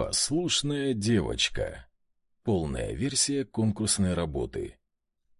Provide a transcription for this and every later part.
Послушная девочка. Полная версия конкурсной работы.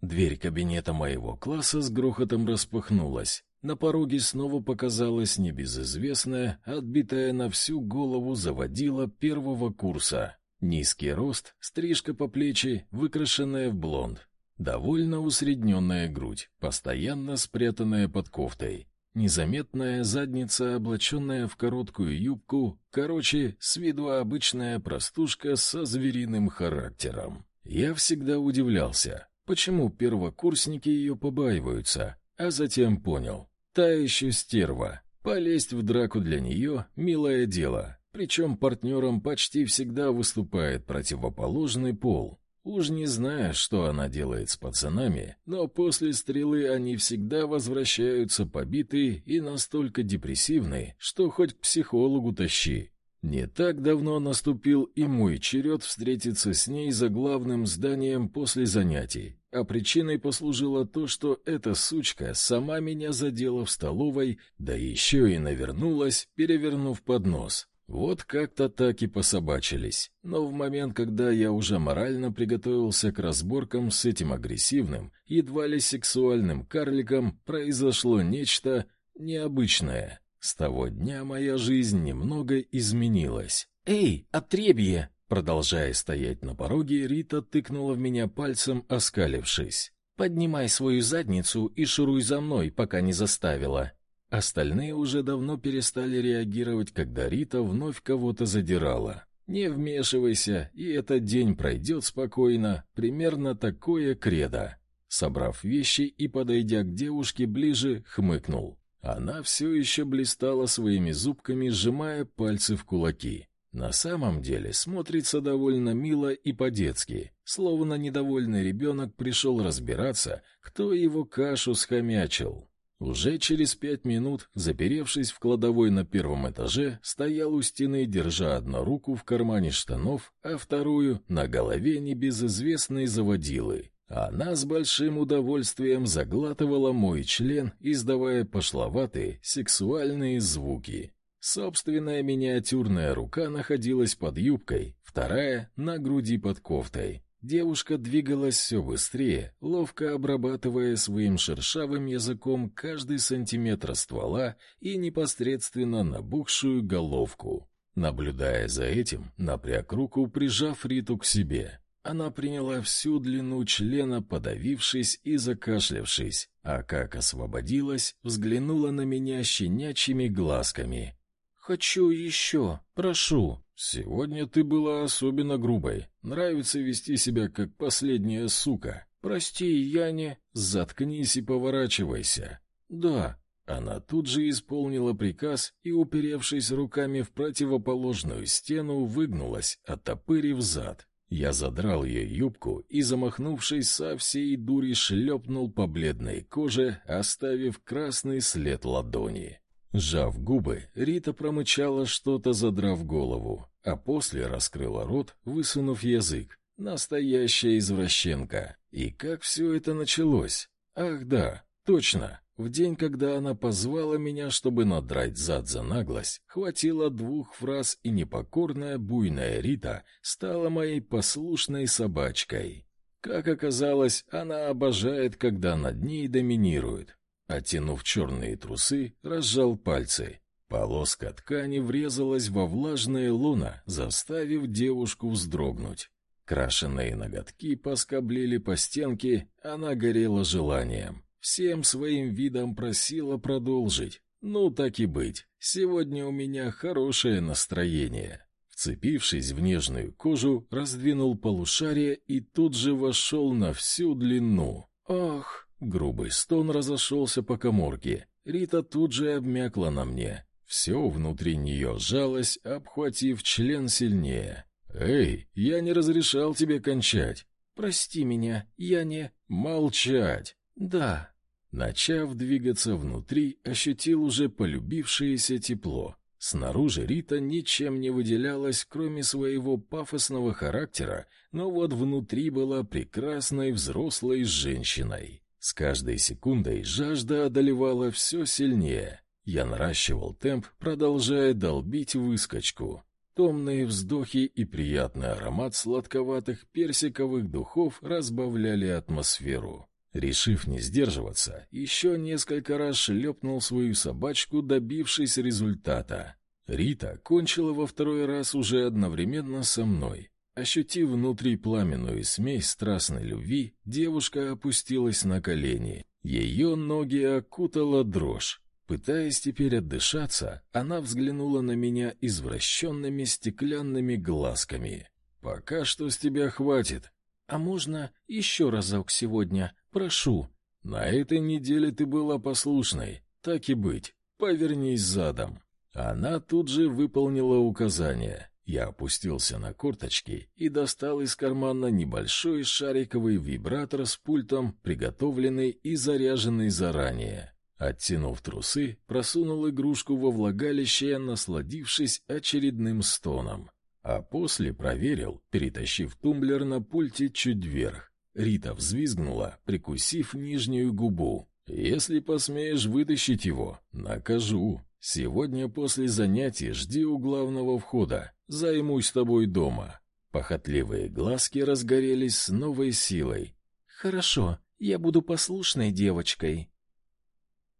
Дверь кабинета моего класса с грохотом распахнулась. На пороге снова показалась небезызвестная, отбитая на всю голову заводила первого курса. Низкий рост, стрижка по плечи, выкрашенная в блонд. Довольно усредненная грудь, постоянно спрятанная под кофтой. Незаметная задница, облаченная в короткую юбку, короче, с виду обычная простушка со звериным характером. Я всегда удивлялся, почему первокурсники ее побаиваются, а затем понял. Та еще стерва. Полезть в драку для нее — милое дело. Причем партнером почти всегда выступает противоположный пол. Уж не знаю, что она делает с пацанами, но после стрелы они всегда возвращаются побитые и настолько депрессивные, что хоть к психологу тащи. Не так давно наступил и мой черед встретиться с ней за главным зданием после занятий, а причиной послужило то, что эта сучка сама меня задела в столовой, да еще и навернулась, перевернув поднос. Вот как-то так и пособачились. Но в момент, когда я уже морально приготовился к разборкам с этим агрессивным, едва ли сексуальным карликом, произошло нечто необычное. С того дня моя жизнь немного изменилась. «Эй, отребье!» Продолжая стоять на пороге, Рита тыкнула в меня пальцем, оскалившись. «Поднимай свою задницу и шуруй за мной, пока не заставила». Остальные уже давно перестали реагировать, когда Рита вновь кого-то задирала. Не вмешивайся, и этот день пройдет спокойно, примерно такое кредо. Собрав вещи и подойдя к девушке ближе, хмыкнул. Она все еще блистала своими зубками, сжимая пальцы в кулаки. На самом деле смотрится довольно мило и по-детски, словно недовольный ребенок пришел разбираться, кто его кашу схомячил. Уже через пять минут, заперевшись в кладовой на первом этаже, стоял у стены, держа одну руку в кармане штанов, а вторую на голове небезызвестной заводилы. Она с большим удовольствием заглатывала мой член, издавая пошловатые сексуальные звуки. Собственная миниатюрная рука находилась под юбкой, вторая — на груди под кофтой. Девушка двигалась все быстрее, ловко обрабатывая своим шершавым языком каждый сантиметр ствола и непосредственно набухшую головку. Наблюдая за этим, напряг руку, прижав Риту к себе. Она приняла всю длину члена, подавившись и закашлявшись, а как освободилась, взглянула на меня щенячьими глазками. «Хочу еще, прошу». «Сегодня ты была особенно грубой. Нравится вести себя, как последняя сука. Прости, я не...» «Заткнись и поворачивайся». «Да». Она тут же исполнила приказ и, уперевшись руками в противоположную стену, выгнулась, оттопырив зад. Я задрал ее юбку и, замахнувшись со всей дури, шлепнул по бледной коже, оставив красный след ладони. Сжав губы, Рита промычала что-то, задрав голову, а после раскрыла рот, высунув язык. Настоящая извращенка. И как все это началось? Ах да, точно. В день, когда она позвала меня, чтобы надрать зад за наглость, хватило двух фраз, и непокорная буйная Рита стала моей послушной собачкой. Как оказалось, она обожает, когда над ней доминирует. Оттянув черные трусы, разжал пальцы. Полоска ткани врезалась во влажное луна, заставив девушку вздрогнуть. Крашеные ноготки поскоблили по стенке, она горела желанием. Всем своим видом просила продолжить. Ну, так и быть. Сегодня у меня хорошее настроение. Вцепившись в нежную кожу, раздвинул полушарие и тут же вошел на всю длину. Ох! Грубый стон разошелся по коморке. Рита тут же обмякла на мне. Все внутри нее сжалось, обхватив член сильнее. «Эй, я не разрешал тебе кончать!» «Прости меня, я не...» «Молчать!» «Да». Начав двигаться внутри, ощутил уже полюбившееся тепло. Снаружи Рита ничем не выделялась, кроме своего пафосного характера, но вот внутри была прекрасной взрослой женщиной. С каждой секундой жажда одолевала все сильнее. Я наращивал темп, продолжая долбить выскочку. Томные вздохи и приятный аромат сладковатых персиковых духов разбавляли атмосферу. Решив не сдерживаться, еще несколько раз шлепнул свою собачку, добившись результата. Рита кончила во второй раз уже одновременно со мной. Ощутив внутри пламенную смесь страстной любви, девушка опустилась на колени. Ее ноги окутала дрожь. Пытаясь теперь отдышаться, она взглянула на меня извращенными стеклянными глазками. «Пока что с тебя хватит. А можно еще разок сегодня? Прошу». «На этой неделе ты была послушной. Так и быть. Повернись задом». Она тут же выполнила указание. Я опустился на корточки и достал из кармана небольшой шариковый вибратор с пультом, приготовленный и заряженный заранее. Оттянув трусы, просунул игрушку во влагалище, насладившись очередным стоном. А после проверил, перетащив тумблер на пульте чуть вверх. Рита взвизгнула, прикусив нижнюю губу. «Если посмеешь вытащить его, накажу. Сегодня после занятий жди у главного входа. Займусь тобой дома». Похотливые глазки разгорелись с новой силой. «Хорошо, я буду послушной девочкой»,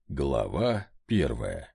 Глава первая.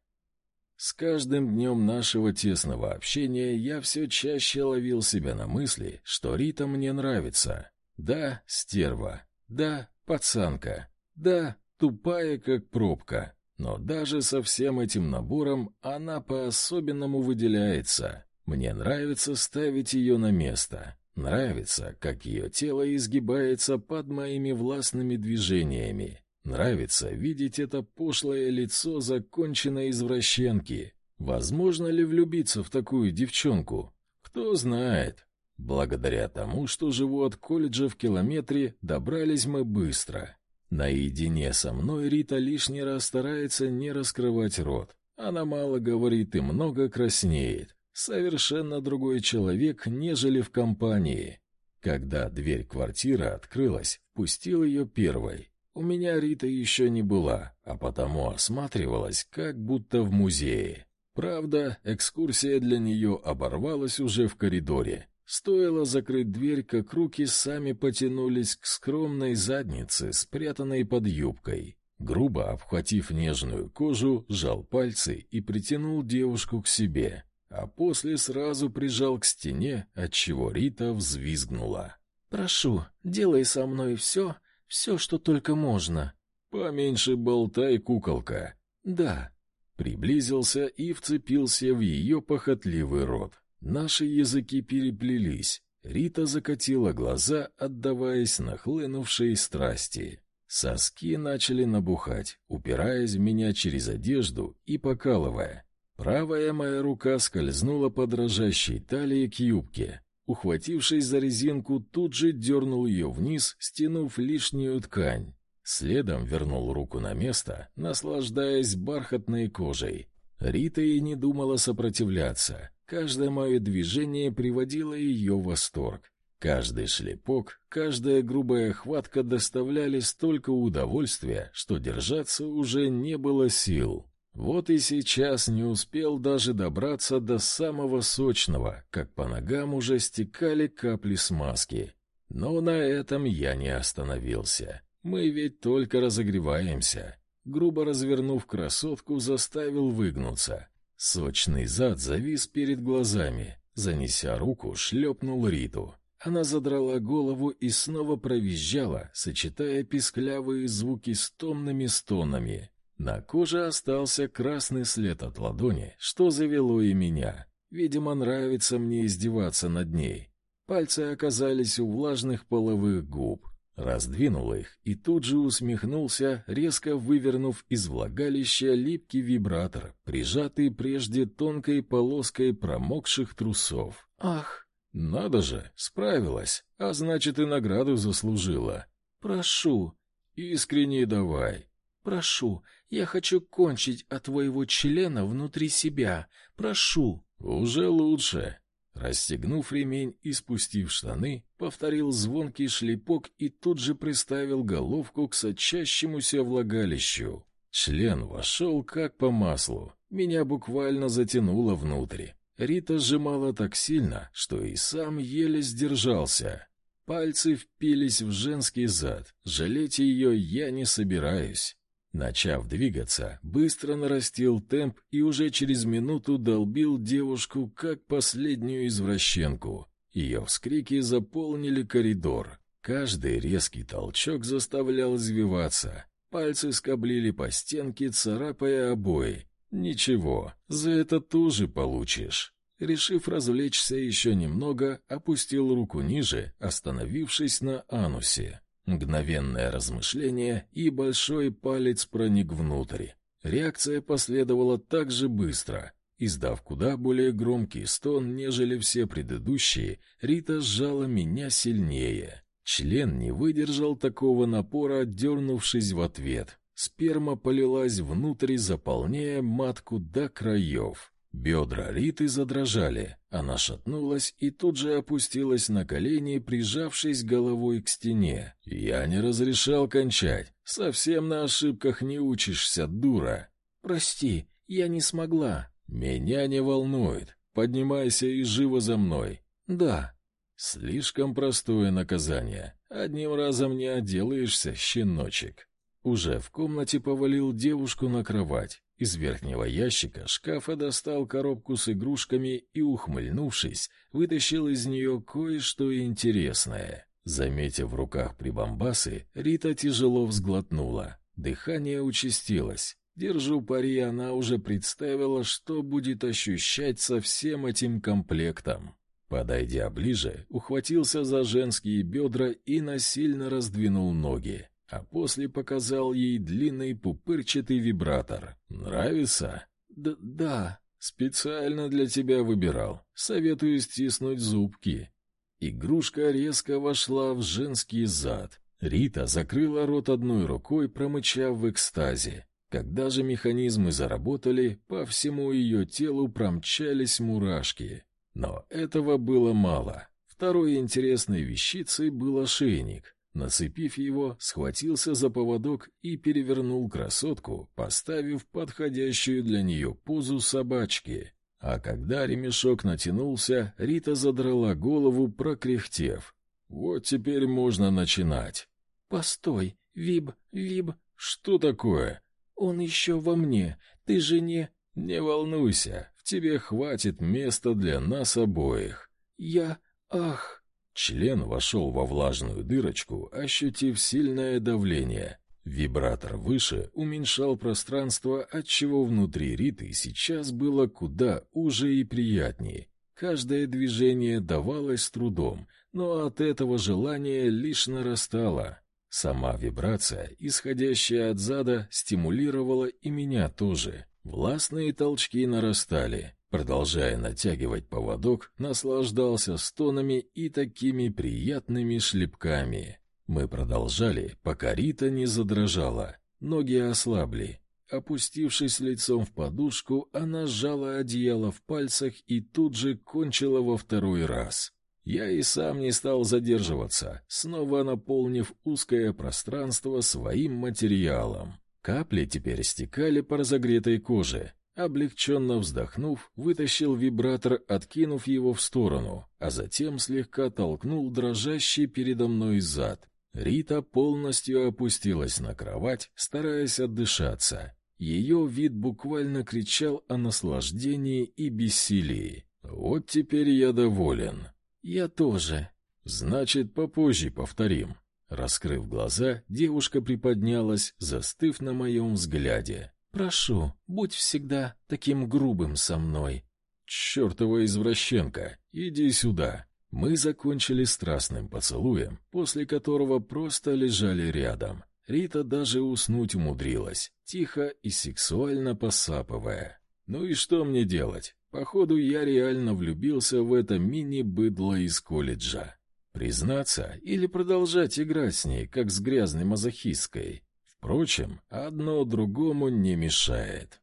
С каждым днем нашего тесного общения я все чаще ловил себя на мысли, что Рита мне нравится. Да, стерва. Да, пацанка. Да, тупая, как пробка. Но даже со всем этим набором она по-особенному выделяется. Мне нравится ставить ее на место. Нравится, как ее тело изгибается под моими властными движениями. Нравится видеть это пошлое лицо законченной извращенки. Возможно ли влюбиться в такую девчонку? Кто знает. Благодаря тому, что живу от колледжа в километре, добрались мы быстро. Наедине со мной Рита лишний раз старается не раскрывать рот. Она мало говорит и много краснеет. Совершенно другой человек, нежели в компании. Когда дверь квартиры открылась, пустил ее первой. У меня Рита еще не была, а потому осматривалась, как будто в музее. Правда, экскурсия для нее оборвалась уже в коридоре. Стоило закрыть дверь, как руки сами потянулись к скромной заднице, спрятанной под юбкой. Грубо обхватив нежную кожу, сжал пальцы и притянул девушку к себе, а после сразу прижал к стене, отчего Рита взвизгнула. «Прошу, делай со мной все, все, что только можно. Поменьше болтай, куколка. Да. Приблизился и вцепился в ее похотливый рот. Наши языки переплелись. Рита закатила глаза, отдаваясь нахлынувшей страсти. Соски начали набухать, упираясь в меня через одежду и покалывая. Правая моя рука скользнула по дрожащей талии к юбке, Ухватившись за резинку, тут же дернул ее вниз, стянув лишнюю ткань. Следом вернул руку на место, наслаждаясь бархатной кожей. Рита и не думала сопротивляться. Каждое мое движение приводило ее в восторг. Каждый шлепок, каждая грубая хватка доставляли столько удовольствия, что держаться уже не было сил. Вот и сейчас не успел даже добраться до самого сочного, как по ногам уже стекали капли смазки. Но на этом я не остановился. Мы ведь только разогреваемся. Грубо развернув красотку, заставил выгнуться. Сочный зад завис перед глазами. Занеся руку, шлепнул Риту. Она задрала голову и снова провизжала, сочетая писклявые звуки с томными стонами. На коже остался красный след от ладони, что завело и меня. Видимо, нравится мне издеваться над ней. Пальцы оказались у влажных половых губ. Раздвинул их и тут же усмехнулся, резко вывернув из влагалища липкий вибратор, прижатый прежде тонкой полоской промокших трусов. Ах, надо же, справилась, а значит и награду заслужила. Прошу, искренне давай. Прошу, я хочу кончить от твоего члена внутри себя. Прошу. Уже лучше. Расстегнув ремень и спустив штаны, повторил звонкий шлепок и тут же приставил головку к сочащемуся влагалищу. Член вошел как по маслу. Меня буквально затянуло внутрь. Рита сжимала так сильно, что и сам еле сдержался. Пальцы впились в женский зад. Жалеть ее я не собираюсь. Начав двигаться, быстро нарастил темп и уже через минуту долбил девушку, как последнюю извращенку. Ее вскрики заполнили коридор. Каждый резкий толчок заставлял извиваться. Пальцы скоблили по стенке, царапая обои. Ничего, за это тоже получишь. Решив развлечься еще немного, опустил руку ниже, остановившись на анусе. Мгновенное размышление, и большой палец проник внутрь. Реакция последовала так же быстро. Издав куда более громкий стон, нежели все предыдущие, Рита сжала меня сильнее. Член не выдержал такого напора, дернувшись в ответ. Сперма полилась внутрь, заполняя матку до краев. Бедра Риты задрожали, она шатнулась и тут же опустилась на колени, прижавшись головой к стене. Я не разрешал кончать. Совсем на ошибках не учишься, дура. Прости, я не смогла. Меня не волнует. Поднимайся и живо за мной. Да. Слишком простое наказание. Одним разом не отделаешься, щеночек. Уже в комнате повалил девушку на кровать. Из верхнего ящика шкафа достал коробку с игрушками и, ухмыльнувшись, вытащил из нее кое-что интересное. Заметив в руках прибамбасы, Рита тяжело взглотнула. Дыхание участилось. Держу пари, она уже представила, что будет ощущать со всем этим комплектом. Подойдя ближе, ухватился за женские бедра и насильно раздвинул ноги а после показал ей длинный пупырчатый вибратор. Нравится? Да, да. Специально для тебя выбирал. Советую стиснуть зубки. Игрушка резко вошла в женский зад. Рита закрыла рот одной рукой, промычав в экстазе. Когда же механизмы заработали, по всему ее телу промчались мурашки. Но этого было мало. Второй интересной вещицей был ошейник. Нацепив его, схватился за поводок и перевернул красотку, поставив подходящую для нее позу собачки. А когда ремешок натянулся, Рита задрала голову, прокряхтев. «Вот теперь можно начинать». «Постой, Виб, Виб, что такое?» «Он еще во мне, ты же не...» «Не волнуйся, в тебе хватит места для нас обоих». «Я... ах...» Член вошел во влажную дырочку, ощутив сильное давление. Вибратор выше уменьшал пространство, отчего внутри Риты сейчас было куда уже и приятнее. Каждое движение давалось с трудом, но от этого желание лишь нарастало. Сама вибрация, исходящая от зада, стимулировала и меня тоже. Властные толчки нарастали. Продолжая натягивать поводок, наслаждался стонами и такими приятными шлепками. Мы продолжали, пока Рита не задрожала. Ноги ослабли. Опустившись лицом в подушку, она сжала одеяло в пальцах и тут же кончила во второй раз. Я и сам не стал задерживаться, снова наполнив узкое пространство своим материалом. Капли теперь стекали по разогретой коже, Облегченно вздохнув, вытащил вибратор, откинув его в сторону, а затем слегка толкнул дрожащий передо мной зад. Рита полностью опустилась на кровать, стараясь отдышаться. Ее вид буквально кричал о наслаждении и бессилии. Вот теперь я доволен. Я тоже. Значит, попозже повторим. Раскрыв глаза, девушка приподнялась, застыв на моем взгляде. Прошу, будь всегда таким грубым со мной. Чёртова извращенка, иди сюда. Мы закончили страстным поцелуем, после которого просто лежали рядом. Рита даже уснуть умудрилась, тихо и сексуально посапывая. Ну и что мне делать? Походу, я реально влюбился в это мини-быдло из колледжа. Признаться или продолжать играть с ней, как с грязной мазохисткой? Впрочем, одно другому не мешает.